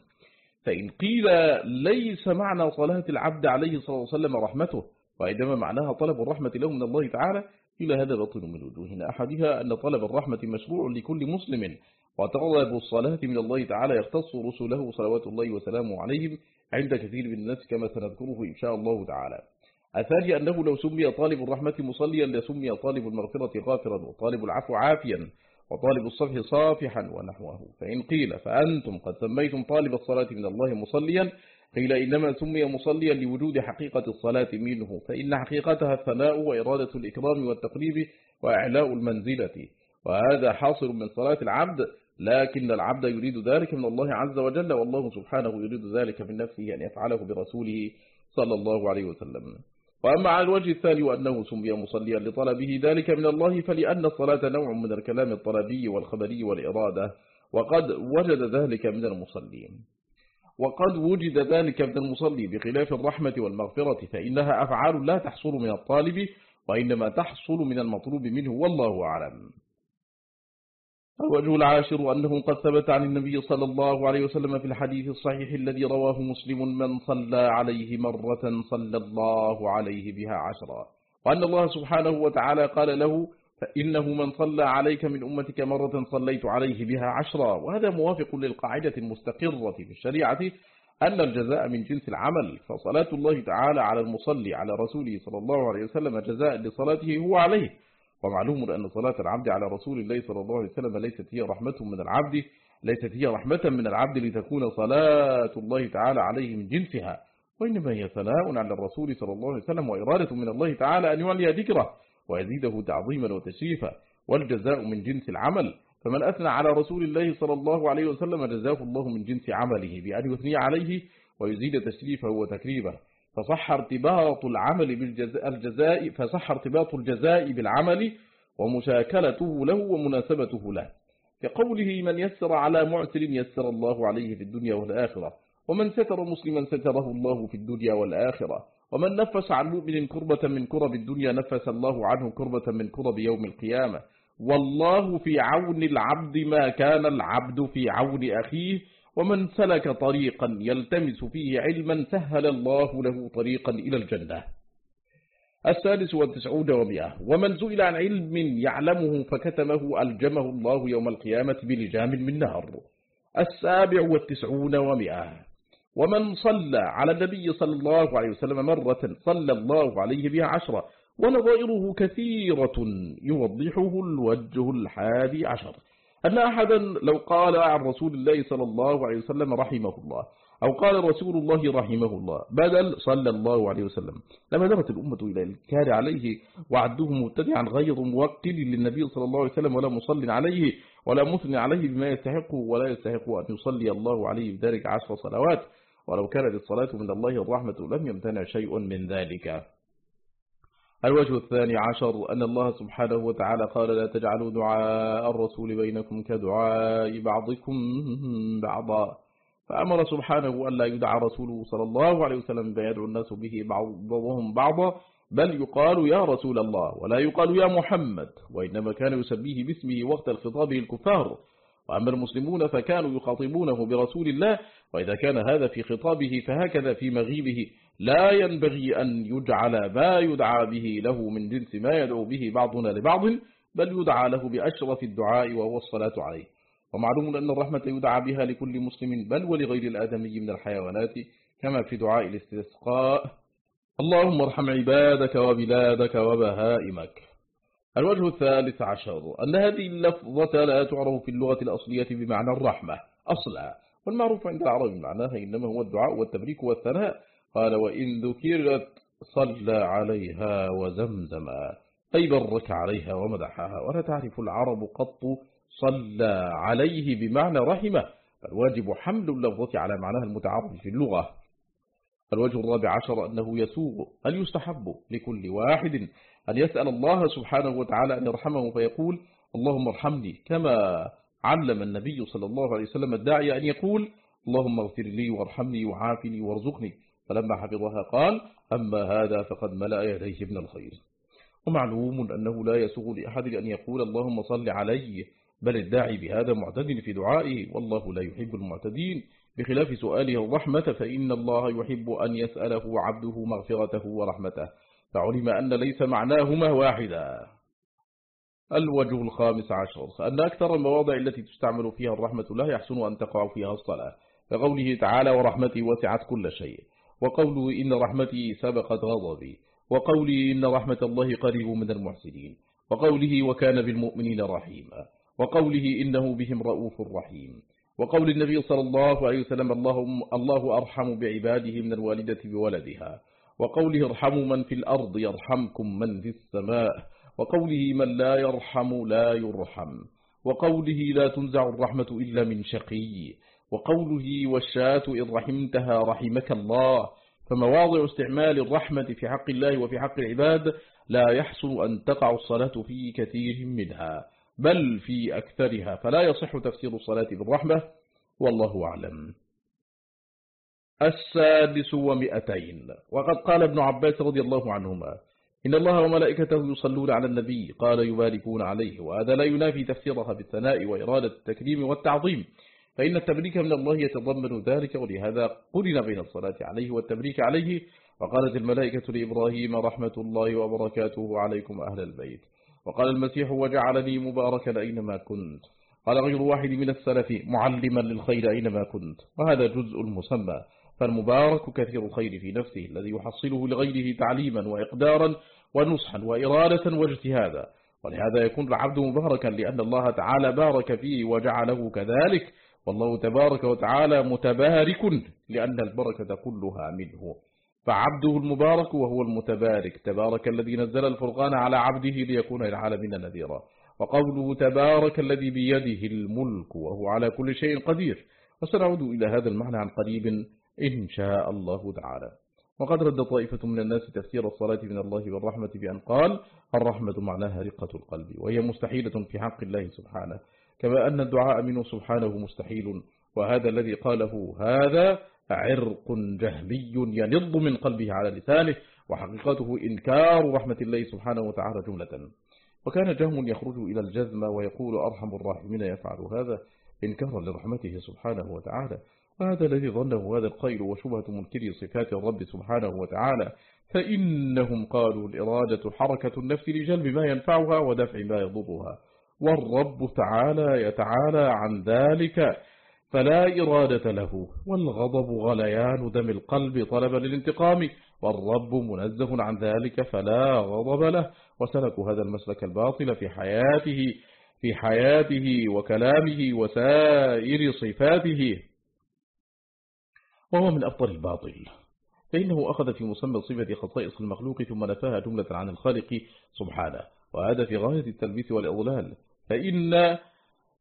فإن قيل ليس معنى صلاة العبد عليه صلى الله عليه وسلم رحمته وإنما معناها طلب الرحمة له من الله تعالى إلى هذا بطل من وجوهنا أحدها أن طلب الرحمة مشروع لكل مسلم وطلب الصلاة من الله تعالى يختص رسله صلوات الله وسلامه عليهم عند كثير من الناس كما سنذكره إن شاء الله تعالى. الثاني أنه لو سمي طالب الرحمة مصليا لسمي طالب المغفرة غافرا وطالب العفو عافيا وطالب الصفح صافحا ونحوه. فإن قيل فأنتم قد سميتم طالب الصلاة من الله مصليا قيل إنما سمي مصليا لوجود حقيقة الصلاة منه فإن حقيقتها الثناء وإرادة الإكرام والتقريب وإعلاء المنزلة. وهذا حاصل من صلاة العبد لكن العبد يريد ذلك من الله عز وجل والله سبحانه يريد ذلك من نفسه أن يفعله برسوله صلى الله عليه وسلم. وأما على الوجه الثاني وأنه سمي مصليا لطلبه ذلك من الله فلأن الصلاة نوع من الكلام الطلبي والخبري والإرادة وقد وجد ذلك من المصلين. وقد وجد ذلك من المصلي بخلاف الرحمة والمغفرة فإنها أفعال لا تحصل من الطالب وإنما تحصل من المطلوب منه والله أعلم. الوجه العاشر أنه قد ثبت عن النبي صلى الله عليه وسلم في الحديث الصحيح الذي رواه مسلم من صلى عليه مرة صلى الله عليه بها عشرا. وأن الله سبحانه وتعالى قال له فإنه من صلى عليك من أمتك مرة صليت عليه بها عشرا. وهذا موافق للقاعدة المستقرة في الشريعة أن الجزاء من جنس العمل. فصلاة الله تعالى على المصلي على رسوله صلى الله عليه وسلم جزاء لصلاته هو عليه. ومعلوم أن صلاة العبد على رسول الله صلى الله عليه وسلم ليست هي رحمة من العبد ليست هي رحمة من العبد لتكون صلاة الله تعالى عليه من جنسها وإنما هي ثناء على الرسول صلى الله عليه وسلم وإرادة من الله تعالى أن يعلي ذكره ويزيده تعظيما وتشريفا والجزاء من جنس العمل فمن أثنى على رسول الله صلى الله عليه وسلم جزاه الله من جنس عمله بأن يثني عليه ويزيد تشريفه وتكريمه. فصح ارتباط العمل بالجزاء فصح ارتباط الجزاء بالعمل ومشاكلته له ومناسبته له. كقوله من يسر على معسر يسر الله عليه في الدنيا والآخرة. ومن ستر مسلما ستره الله في الدنيا والآخرة. ومن نفس عن مؤمن كربة من كرب الدنيا نفس الله عنه كربة من كرب يوم القيامة. والله في عون العبد ما كان العبد في عون أخيه. ومن سلك طريقا يلتمس فيه علما سهل الله له طريقا إلى الجنة. السادس والتسعون ومئة. ومن سئل عن علم يعلمه فكتمه ألجمه الله يوم القيامة بلجام من نهر. السابع والتسعون ومئة. ومن صلى على النبي صلى الله عليه وسلم مرة صلى الله عليه بها عشرة. ونظائره كثيرة يوضحه الوجه الحادي عشر. أن أحدا لو قال عن رسول الله صلى الله عليه وسلم رحمه الله أو قال رسول الله رحمه الله بدل صلى الله عليه وسلم. لما درت الأمة إلى الكار عليه وعدوه مبتدعا غير موكل للنبي صلى الله عليه وسلم ولا مصل عليه ولا مثني عليه بما يستحقه ولا يستحق أن يصلي الله عليه بذلك عشر صلوات. ولو كانت الصلاة من الله الرحمة لم يمتنع شيء من ذلك. الوجه الثاني عشر أن الله سبحانه وتعالى قال لا تجعلوا دعاء الرسول بينكم كدعاء بعضكم بعضا. فأمر سبحانه أن لا يدعى رسوله صلى الله عليه وسلم فيدعو الناس به بعضهم بعضا بل يقال يا رسول الله. ولا يقال يا محمد. وإنما كان يسميه باسمه وقت الخطاب الكفار وأما المسلمون فكانوا يخاطبونه برسول الله وإذا كان هذا في خطابه فهكذا في مغيبه. لا ينبغي أن يجعل ما يدعى به له من جنس ما يدعو به بعضنا لبعض بل يدعى له بأشرف الدعاء وهو الصلاة عليه. ومعلوم أن الرحمة يدعى بها لكل مسلم بل ولغير الآدمي من الحيوانات كما في دعاء الاستسقاء. اللهم ارحم عبادك وبلادك وبهائمك. الوجه الثالث عشر أن هذه اللفظة لا تعرف في اللغة الأصلية بمعنى الرحمة أصلا والمعروف عند العرب معناها إنما هو الدعاء والتبريك والثناء. قال وإن ذكرت صلى عليها وزمزما أي برك عليها ومدحها ولا تعرف العرب قط صلى عليه بمعنى رحمة فالواجب حمل اللفظة على معناها المتعارف في اللغة. الوجه الرابع عشر أنه يسوغ أن يستحب لكل واحد أن يسأل الله سبحانه وتعالى أن يرحمه فيقول اللهم ارحمني كما علم النبي صلى الله عليه وسلم الداعي أن يقول اللهم اغفر لي وارحمني وعافني وارزقني. فلما حفظها قال أما هذا فقد ملأ يديه من الخير. ومعلوم أنه لا يسوغ لأحد أن يقول اللهم صل علي بل الداعي بهذا معتد في دعائه والله لا يحب المعتدين. بخلاف سؤاله الرحمة فإن الله يحب أن يسأله عبده مغفرته ورحمته. فعلم أن ليس معناهما واحدا. الوجه الخامس عشر. أن أكثر المواضع التي تستعمل فيها الرحمة لا يحسن أن تقع فيها الصلاة. كقوله تعالى ورحمتي وسعت كل شيء. وقوله إن رحمتي سبقت غضبي وقوله إن رحمة الله قريب من المحسنين وقوله وكان بالمؤمنين رحيما وقوله إنه بهم رؤوف رحيم وقول النبي صلى الله عليه وسلم اللهم الله أرحم بعباده من الوالدة بولدها وقوله ارحموا من في الأرض يرحمكم من في السماء وقوله من لا يرحم لا يرحم وقوله لا تنزع الرحمة إلا من شقي وقوله والشاة إذ رحمتها رحمك الله. فمواضع استعمال الرحمة في حق الله وفي حق العباد لا يحسن أن تقع الصلاة في كثير منها بل في أكثرها. فلا يصح تفسير الصلاة بالرحمة والله أعلم. السادس ومئتين. وقد قال ابن عباس رضي الله عنهما إن الله وملائكته يصلون على النبي قال يباركون عليه وهذا لا ينافي تفسيرها بالثناء وإرادة التكريم والتعظيم. فإن التبريك من الله يتضمن ذلك ولهذا قرن بين الصلاة عليه والتبريك عليه وقالت الملائكة لإبراهيم رحمة الله وبركاته عليكم أهل البيت. وقال المسيح وجعلني مباركا أينما كنت. قال غير واحد من السلف معلما للخير أينما كنت. وهذا جزء المسمى فالمبارك كثير الخير في نفسه الذي يحصله لغيره تعليما وإقدارا ونصحا وإرادة واجتهادا. ولهذا يكون العبد مباركا لأن الله تعالى بارك فيه وجعله كذلك والله تبارك وتعالى متبارك لأن البركة كلها منه. فعبده المبارك وهو المتبارك. تبارك الذي نزل الفرقان على عبده ليكون للعالمين نذيرا. وقوله تبارك الذي بيده الملك وهو على كل شيء قدير. وسنعود إلى هذا المعنى عن قريب إن شاء الله تعالى. وقد رد طائفة من الناس تفسير الصلاة من الله والرحمة بأن قال الرحمة معناها رقة القلب وهي مستحيلة في حق الله سبحانه. كما أن الدعاء منه سبحانه مستحيل وهذا الذي قاله هذا عرق جهمي ينض من قلبه على لسانه وحقيقته إنكار رحمة الله سبحانه وتعالى جملة. وكان جهم يخرج إلى الجزم ويقول أرحم الراحمين يفعل هذا إنكارا لرحمته سبحانه وتعالى. وهذا الذي ظنه هذا القيل وشبهة منكر صفات الرب سبحانه وتعالى فإنهم قالوا الإرادة حركة النفس لجلب ما ينفعها ودفع ما يضرها. والرب تعالى يتعالى عن ذلك فلا إرادة له والغضب غليان دم القلب طلبا للانتقام والرب منزه عن ذلك فلا غضب له. وسلكوا هذا المسلك الباطل في حياته في حياته وكلامه وسائر صفاته. وهو من أبطل الباطل. فإنه أخذ في مسمى صفة خصائص المخلوق ثم نفاها جملة عن الخالق سبحانه. وهذا في غاية التلبيس والإضلال. فإن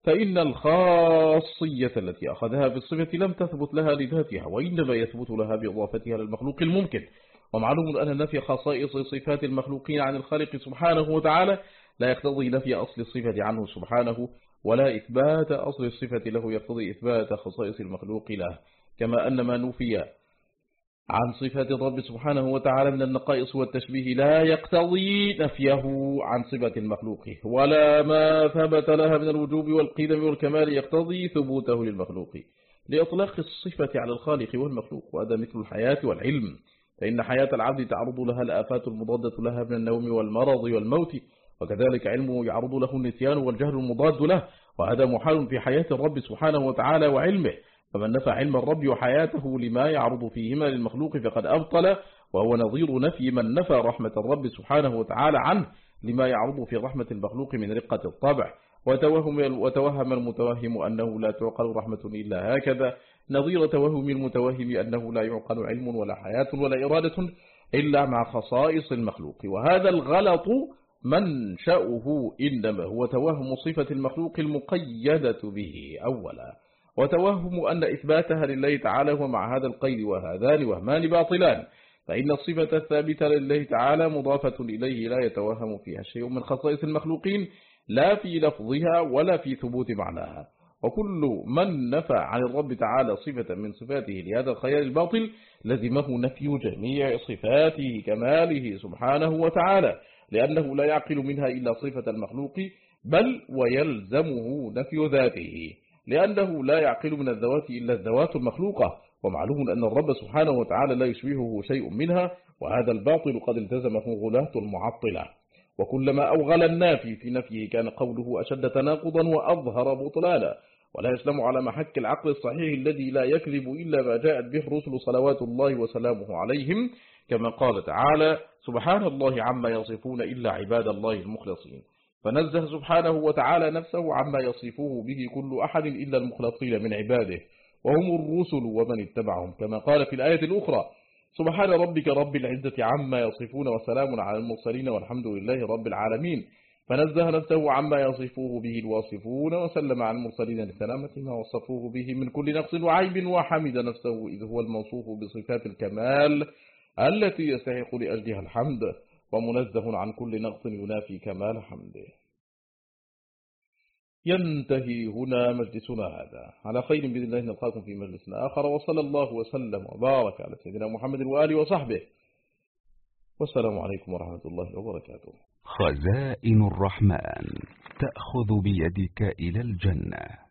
فإن الخاصية التي أخذها بالصفة لم تثبت لها لذاتها وإنما يثبت لها بإضافتها للمخلوق الممكن. ومعلوم أن نفي خصائص صفات المخلوقين عن الخالق سبحانه وتعالى لا يقتضي نفي أصل الصفة عنه سبحانه ولا إثبات أصل الصفة له يقتضي إثبات خصائص المخلوق له. كما أن ما نفي عن صفات الرب سبحانه وتعالى من النقائص والتشبيه لا يقتضي نفيه عن صفة المخلوق ولا ما ثبت لها من الوجوب والقدم والكمال يقتضي ثبوته للمخلوق. لإطلاق الصفة على الخالق والمخلوق وهذا مثل الحياة والعلم. فإن حياة العبد تعرض لها الآفات المضادة لها من النوم والمرض والموت وكذلك علمه يعرض له النسيان والجهل المضاد له وهذا محال في حياة الرب سبحانه وتعالى وعلمه. فمن نفى علم الرب وحياته لما يعرض فيهما للمخلوق فقد أبطل وهو نظير نفي من نفى رحمة الرب سبحانه وتعالى عنه لما يعرض في رحمة المخلوق من رقة الطبع. وتوهم, وتوهم المتوهم أنه لا تعقل رحمة إلا هكذا. نظير توهم المتوهم أنه لا يعقل علم ولا حياة ولا إرادة إلا مع خصائص المخلوق. وهذا الغلط منشأه إنما هو توهم صفة المخلوق المقيدة به أولا. وتوهم أن إثباتها لله تعالى هو مع هذا القيد وهذان وهمان باطلان فإن الصفة الثابتة لله تعالى مضافة إليه لا يتوهم فيها شيء من خصائص المخلوقين لا في لفظها ولا في ثبوت معناها. وكل من نفى عن الرب تعالى صفة من صفاته لهذا الخيال الباطل لزمه نفي جميع صفاته كماله سبحانه وتعالى لأنه لا يعقل منها إلا صفة المخلوق بل ويلزمه نفي ذاته. لأنه لا يعقل من الذوات إلا الذوات المخلوقة. ومعلوم أن الرب سبحانه وتعالى لا يشبهه شيء منها وهذا الباطل قد التزمه غلاة المعطلة. وكلما أوغل النافي في نفيه كان قوله أشد تناقضا وأظهر بطلالا ولا يسلم على محك العقل الصحيح الذي لا يكذب إلا ما جاءت به الرسل صلوات الله وسلامه عليهم كما قال تعالى سبحان الله عما يصفون إلا عباد الله المخلصين. فنزه سبحانه وتعالى نفسه عما يصفه به كل أحد إلا المخلصين من عباده وهم الرسل ومن اتبعهم. كما قال في الآية الأخرى سبحان ربك رب العزة عما يصفون وسلام على المرسلين والحمد لله رب العالمين. فنزه نفسه عما يصفوه به الواصفون وسلم على المرسلين لسلامة ما وصفوه به من كل نقص وعيب وحمد نفسه إذ هو الموصوف بصفات الكمال التي يستحق لأجلها الحمد. ومنزه عن كل نقص ينافي كمال حمده. ينتهي هنا مجلسنا هذا. على خير بإذن الله نلقاكم في مجلس آخر وصلى الله وسلم وبارك على سيدنا محمد وآله وصحبه. والسلام عليكم ورحمة الله وبركاته. خزائن الرحمن تأخذ بيدك إلى الجنة.